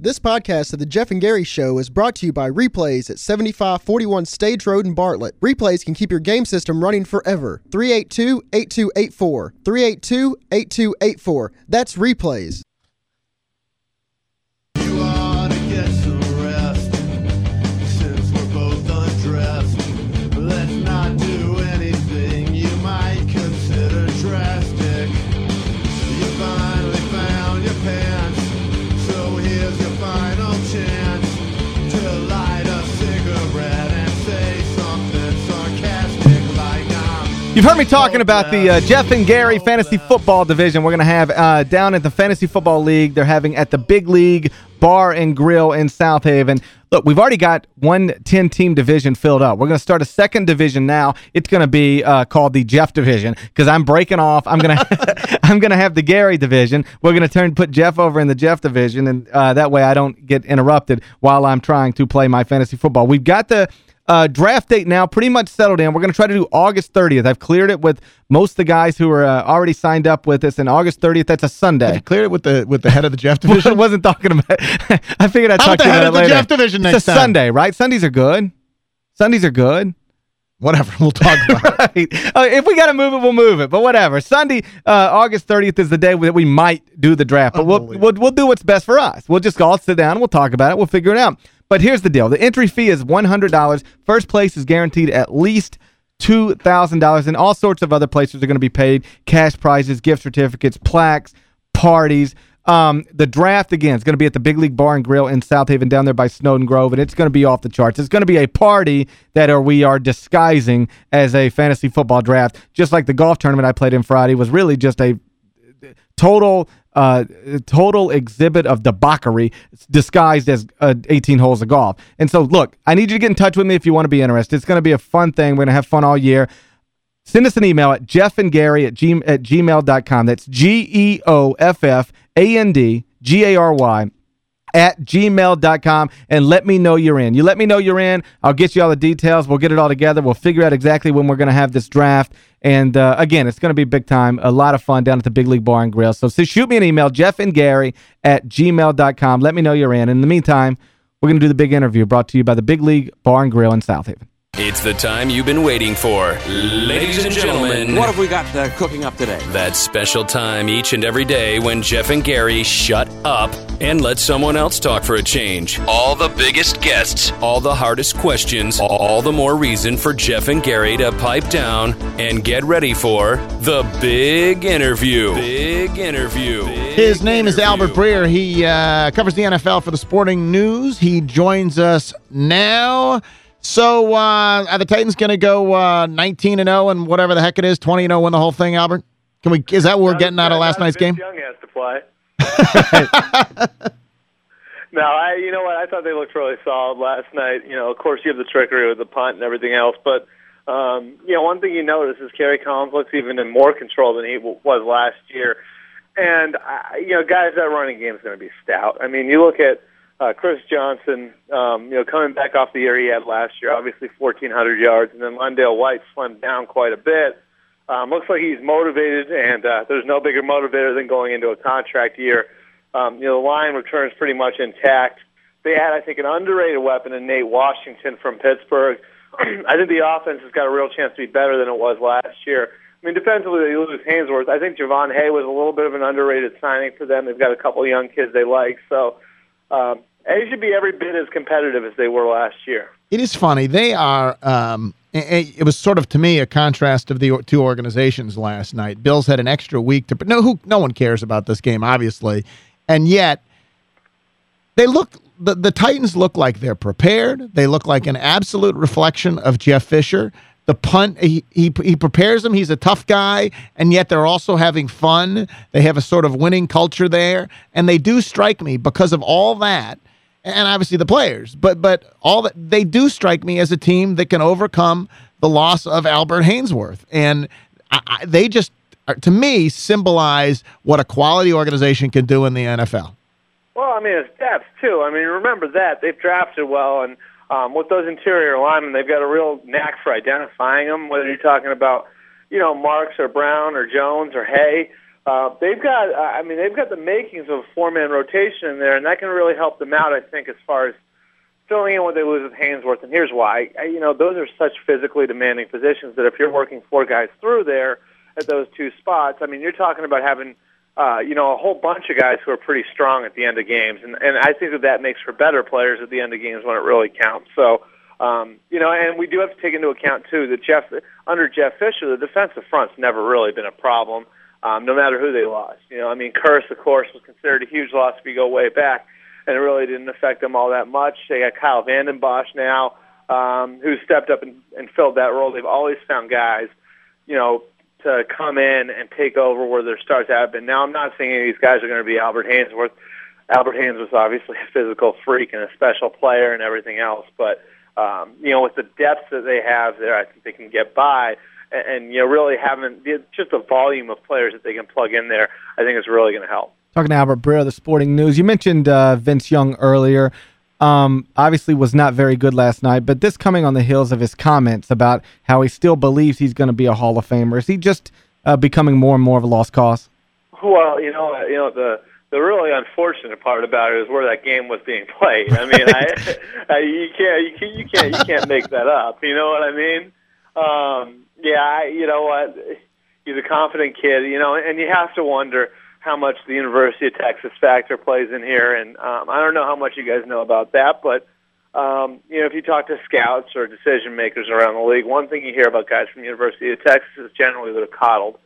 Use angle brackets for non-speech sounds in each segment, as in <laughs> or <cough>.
This podcast of the Geoff and Gary Show is brought to you by Replays at 7541 Stage Road in Bartlett. Replays can keep your game system running forever. 382-8284. 382-8284. That's Replays. You've heard me talking about the uh, Geoff and Gary Fantasy Football Division. We're going to have uh, down at the Fantasy Football League. They're having at the Big League Bar and Grill in Southaven. Look, we've already got one 10-team division filled up. We're going to start a second division now. It's going to be uh, called the Geoff Division because I'm breaking off. I'm going <laughs> to I'm going to have the Gary Division. We're going to turn put Geoff over in the Geoff Division, and uh, that way I don't get interrupted while I'm trying to play my fantasy football. We've got the uh, draft date now pretty much settled in. We're going to try to do August 30th. I've cleared it with most of the guys who are uh, already signed up with us. And August 30th, that's a Sunday. Clear it with the with the head of the Geoff <laughs> I division. wasn't talking about <laughs> I figured I'd How talk about to you the head about of it the later. Geoff division It's next a time? Sunday, right? Sundays are good. Sundays are good. Whatever, we'll talk about it. <laughs> right. Uh, if we got to move it, we'll move it. But whatever. Sunday, uh, August 30th is the day that we might do the draft. But we'll, we'll, we'll do what's best for us. We'll just all sit down and we'll talk about it. We'll figure it out. But here's the deal. The entry fee is $100. First place is guaranteed at least $2,000. And all sorts of other places are going to be paid. Cash prizes, gift certificates, plaques, parties. Um, the draft, again, is going to be at the Big League Bar and Grill in Southaven down there by Snowden Grove, and it's going to be off the charts. It's going to be a party that are, we are disguising as a fantasy football draft, just like the golf tournament I played in Friday was really just a total uh, total exhibit of debauchery disguised as uh, 18 holes of golf. And so, look, I need you to get in touch with me if you want to be interested. It's going to be a fun thing. We're going to have fun all year. Send us an email at geoffandgary at, g at gmail.com. That's G-E-O-F-F-A-N-D-G-A-R-Y at gmail.com and let me know you're in. You let me know you're in. I'll get you all the details. We'll get it all together. We'll figure out exactly when we're going to have this draft. And uh, again, it's going to be big time. A lot of fun down at the Big League Bar and Grill. So, so shoot me an email, Geoff and Gary at gmail.com. Let me know you're in. In the meantime, we're going to do the big interview brought to you by the Big League Bar and Grill in Southaven. It's the time you've been waiting for. Ladies and gentlemen, What have we got uh, cooking up today? that special time each and every day when Geoff and Gary shut up and let someone else talk for a change. All the biggest guests, all the hardest questions, all the more reason for Geoff and Gary to pipe down and get ready for the big interview. Big interview. His name is Albert Breer. He uh, covers the NFL for the Sporting News. He joins us now. So, uh, are the Titans going to go uh, 19 and 0 and whatever the heck it is, 20 and 0 win the whole thing, Albert? Can we? Is that what we're getting out of last night's game? Young has to play. No, I. You know what? I thought they looked really solid last night. You know, of course, you have the trickery with the punt and everything else, but um, you know, one thing you notice is Kerry Collins looks even in more control than he w- was last year. And I, you know, guys, that running game is going to be stout. I mean, you look at uh, Chris Johnson. Um, you know, coming back off the year he had last year, obviously 1,400 yards, and then LenDale White slimmed down quite a bit. Um, looks like he's motivated, and uh, there's no bigger motivator than going into a contract year. Um, you know, the line returns pretty much intact. They had, I think, an underrated weapon in Nate Washington from Pittsburgh. <clears throat> I think the offense has got a real chance to be better than it was last year. I mean, defensively, they lose Haynesworth. I think Jovan Haye was a little bit of an underrated signing for them. They've got a couple of young kids they like. So um, they should be every bit as competitive as they were last year. It is funny. They are. Um, it was sort of to me a contrast of the two organizations last night. Bills had an extra week to. No, who? No one cares about this game, obviously, and yet they look. The, the Titans look like they're prepared. They look like an absolute reflection of Jeff Fisher. The punt, he, he he prepares them. He's a tough guy, and yet they're also having fun. They have a sort of winning culture there, and they do strike me because of all that and obviously the players, but but all that they do strike me as a team that can overcome the loss of Albert Haynesworth, and I, I, they just uh, to me symbolize what a quality organization can do in the NFL. Well, I mean, it's depth too. I mean, remember that they've drafted well, and um, with those interior linemen, they've got a real knack for identifying them. Whether you're talking about, you know, Marks or Brown or Jones or Haye, uh, they've got, uh, I mean, they've got the makings of a four-man rotation in there, and that can really help them out, I think, as far as filling in what they lose with Haynesworth. And here's why. I, you know, those are such physically demanding positions that if you're working four guys through there at those two spots, I mean, you're talking about having, uh, you know, a whole bunch of guys who are pretty strong at the end of games. And, and I think that that makes for better players at the end of games when it really counts. So, um, you know, and we do have to take into account, too, that Jeff, under Jeff Fisher, the defensive front's never really been a problem um, no matter who they lost. You know, I mean, Kearse, of course, was considered a huge loss if you go way back, and it really didn't affect them all that much. They got Kyle Vanden Bosch now, um, who stepped up and, and filled that role. They've always found guys, you know, to come in and take over where their starts have been. Now, I'm not saying any of these guys are going to be Albert Haynesworth. Albert Haynes was obviously a physical freak and a special player and everything else, but um, you know, with the depth that they have there, I think they can get by and, and you know really having just the volume of players that they can plug in there, I think is really going to help. Talking to Albert Breer, the Sporting News. You mentioned uh, Vince Young earlier. Um, obviously was not very good last night, but this coming on the heels of his comments about how he still believes he's going to be a Hall of Famer. Is he just uh, becoming more and more of a lost cause? Well, you know, you know the the really unfortunate part about it is where that game was being played. I mean, I, <laughs> I you can't you can't you can't you can't make that up. You know what I mean? Um, yeah, I, you know what? He's a confident kid, you know, and you have to wonder how much the University of Texas factor plays in here. And um, I don't know how much you guys know about that, but um, you know, if you talk to scouts or decision makers around the league, one thing you hear about guys from the University of Texas is generally they're coddled.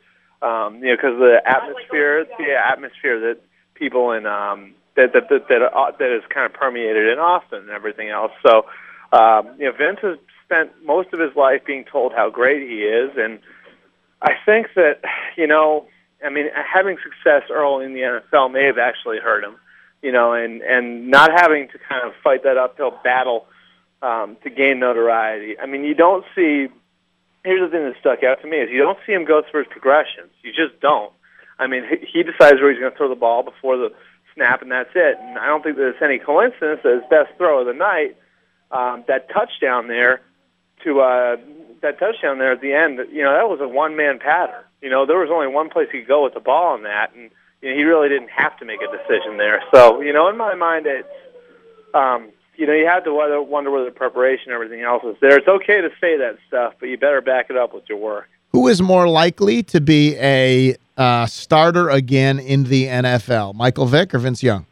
Um, you know, because the atmosphere, the atmosphere that people in um, that that that that, uh, that is kind of permeated in Austin and everything else. So, um, you know, Vince has spent most of his life being told how great he is, and I think that you know, I mean, having success early in the NFL may have actually hurt him, you know, and and not having to kind of fight that uphill battle um, to gain notoriety. I mean, you don't see. Here's the thing that stuck out to me is you don't see him go through his progressions. You just don't. I mean, he decides where he's going to throw the ball before the snap, and that's it. And I don't think it's any coincidence that his best throw of the night, um, that touchdown there, to uh, that touchdown there at the end, you know, that was a one-man pattern. You know, there was only one place he could go with the ball on that, and you know, he really didn't have to make a decision there. So, you know, in my mind, it's, um, you know, you have to wonder, wonder whether the preparation and everything else is there. It's okay to say that stuff, but you better back it up with your work. Who is more likely to be a uh, starter again in the NFL, Michael Vick or Vince Young?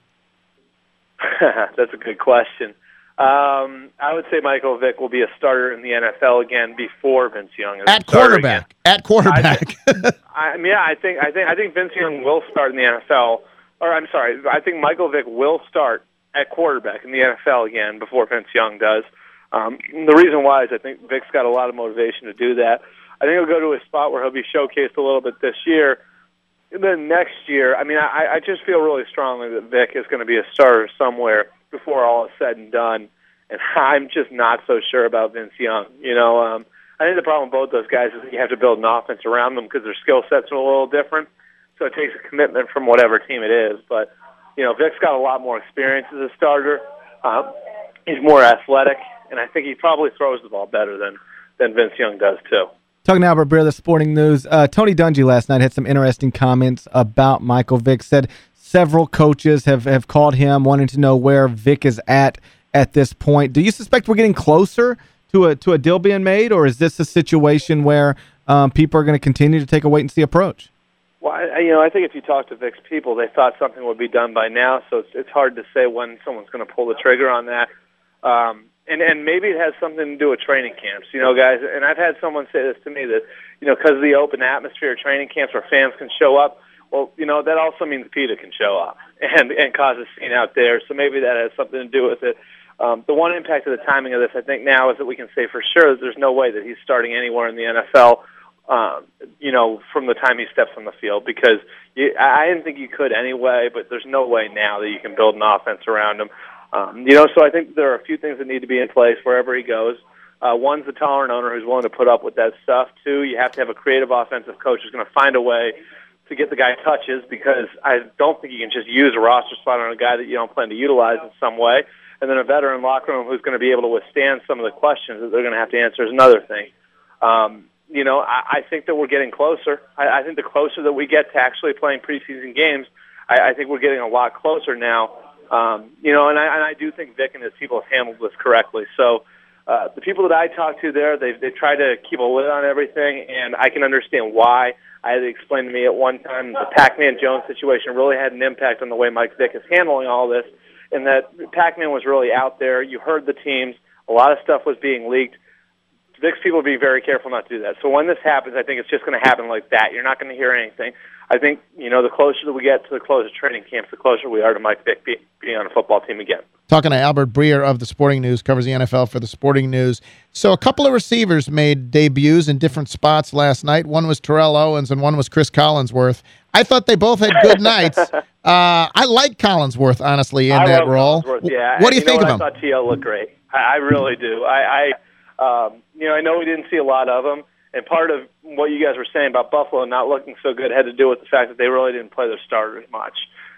<laughs> That's a good question. Um, I would say Michael Vick will be a starter in the NFL again before Vince Young. is At quarterback. At quarterback. I, I mean, yeah, I think I think I think Vince Young will start in the NFL. Or I'm sorry, I think Michael Vick will start at quarterback in the NFL again before Vince Young does. Um, the reason why is I think Vick's got a lot of motivation to do that. I think he'll go to a spot where he'll be showcased a little bit this year. And then next year, I mean, I, I just feel really strongly that Vick is going to be a starter somewhere before all is said and done. And <laughs> I'm just not so sure about Vince Young. You know, um, I think the problem with both those guys is you have to build an offense around them because their skill sets are a little different. So it takes a commitment from whatever team it is. But you know, Vick's got a lot more experience as a starter. Um, he's more athletic, and I think he probably throws the ball better than than Vince Young does too. Talking to Albert Breer, the Sporting News. Uh, Tony Dungy last night had some interesting comments about Michael Vick. Said several coaches have, have called him wanting to know where Vick is at at this point. Do you suspect we're getting closer to a to a deal being made, or is this a situation where um, people are going to continue to take a wait-and-see approach? Well, I, you know, I think if you talk to Vick's people, they thought something would be done by now, so it's, it's hard to say when someone's going to pull the trigger on that. Um, and and maybe it has something to do with training camps, you know, guys. And I've had someone say this to me that, you know, because of the open atmosphere of training camps where fans can show up, well, you know, that also means PETA can show up <laughs> and and cause a scene out there. So maybe that has something to do with it. Um, the one impact of the timing of this, I think, now is that we can say for sure that there's no way that he's starting anywhere in the NFL. Um, you know, from the time he steps on the field, because you, I didn't think you could anyway, but there's no way now that you can build an offense around him. Um, you know, so I think there are a few things that need to be in place wherever he goes. Uh, one's a tolerant owner who's willing to put up with that stuff. Two, you have to have a creative offensive coach who's going to find a way to get the guy touches because I don't think you can just use a roster spot on a guy that you don't plan to utilize in some way. And then a veteran locker room who's going to be able to withstand some of the questions that they're going to have to answer is another thing. Um, you know, I, I think that we're getting closer. I, I think the closer that we get to actually playing preseason games, I, I think we're getting a lot closer now. Um, you know, and I, and I do think Vick and his people have handled this correctly. So uh, the people that I talk to there, they've they try to keep a lid on everything, and I can understand why. I had to to me at one time the Pac-Man Jones situation really had an impact on the way Mike Vick is handling all this, and that Pac-Man was really out there. You heard the teams. A lot of stuff was being leaked. Vick's people be very careful not to do that. So when this happens, I think it's just going to happen like that. You're not going to hear anything. I think, you know, the closer that we get to the close of training camps, the closer we are to Mike Vick be, being on a football team again. Talking to Albert Breer of the Sporting News, covers the NFL for the Sporting News. So a couple of receivers made debuts in different spots last night. One was Terrell Owens and one was Chris Collinsworth. I thought they both had good nights. <laughs> Uh, I like Collinsworth, honestly, in I that role. Yeah. What do you, you think of him? I thought T.O. looked great. I, I really do. I, I um, you know, I know we didn't see a lot of him, and part of what you guys were saying about Buffalo not looking so good had to do with the fact that they really didn't play their starters much.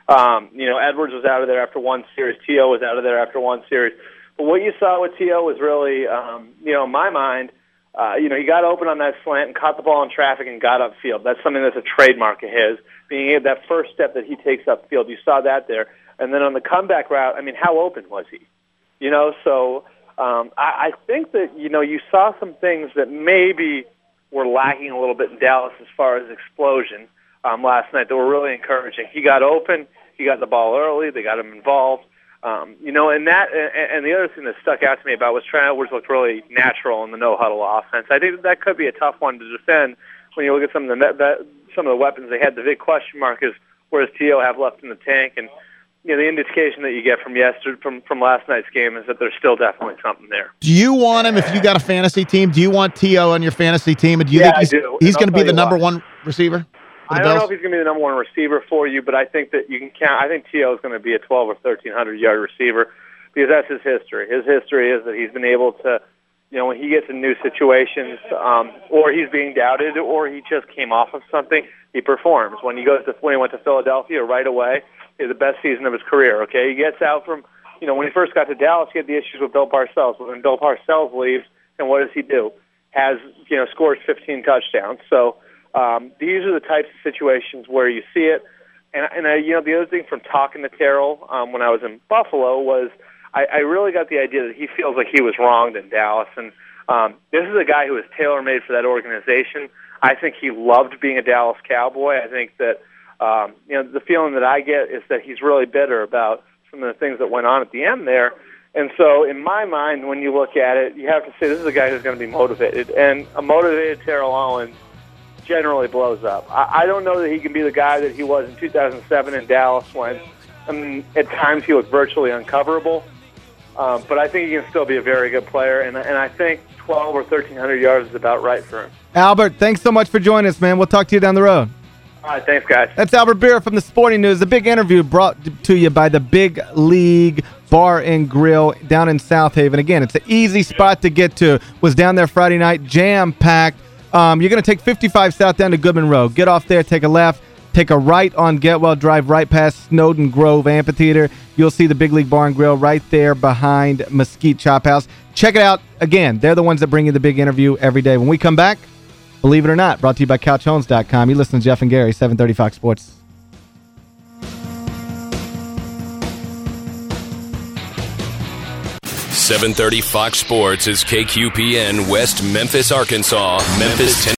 Um, you know, Edwards was out of there after one series. T.O. was out of there after one series. But what you saw with T.O. was really, um, you know, in my mind, uh, you know, he got open on that slant and caught the ball in traffic and got upfield. That's something that's a trademark of his. Being that first step that he takes upfield, you saw that there. And then on the comeback route, I mean, how open was he? You know, so um, I, I think that you know you saw some things that maybe were lacking a little bit in Dallas as far as explosion um, last night that were really encouraging. He got open, he got the ball early, they got him involved. Um, you know, and that and, and the other thing that stuck out to me about was Trent Edwards looked really natural in the no huddle offense. I think that, that could be a tough one to defend when you look at some of the that, some of the weapons they had. The big question mark is where does T.O. have left in the tank and you know, the indication that you get from yesterday, from from last night's game, is that there's still definitely something there. Do you want him if you got a fantasy team? Do you want T.O. on your fantasy team? And do you Yeah, think he's, he's going to be the number why. one receiver I don't know if he's going to be the number one receiver for you, but I think that you can count. I think T.O. is going to be a 12 or 1300 yard receiver because that's his history. His history is that he's been able to, you know, when he gets in new situations, um, or he's being doubted, or he just came off of something, he performs. When he goes to when he went to Philadelphia right away, he had the best season of his career. Okay, he gets out from, you know, when he first got to Dallas, he had the issues with Bill Parcells. But when Bill Parcells leaves, and what does he do? Has you know scores 15 touchdowns. So um, these are the types of situations where you see it. And, and I, you know, the other thing from talking to Terrell um, when I was in Buffalo was I, I really got the idea that he <laughs> feels like he was wronged in Dallas. And um, this is a guy who was tailor made for that organization. I think he loved being a Dallas Cowboy. I think that um, you know the feeling that I get is that he's really bitter about some of the things that went on at the end there. And so, in my mind, when you look at it, you have to say this is a guy who's going to be motivated, and a motivated Terrell Owens generally blows up. I, I don't know that he can be the guy that he was in 2007 in Dallas when, I mean, at times he looked virtually uncoverable. Um, but I think he can still be a very good player, and, and I think 12 or 1,300 yards is about right for him. Albert, thanks so much for joining us, man. We'll talk to you down the road. All right, thanks, guys. That's Albert Breer from the Sporting News. A big interview brought to you by the Big League Bar and Grill down in Southaven. Again, it's an easy spot to get to. Was down there Friday night, jam-packed. Um, you're going to take 55 South down to Goodman Road. Get off there, take a left, take a right on Getwell Drive, right past Snowden Grove Amphitheater. You'll see the Big League Bar and Grill right there behind Mesquite Chop House. Check it out. Again, they're the ones that bring you the big interview every day. When we come back, believe it or not, brought to you by CouchHomes.com. You listen to Geoff and Gary, 730 Fox Sports. Seven thirty Fox Sports is KQPN West Memphis, Arkansas. Memphis,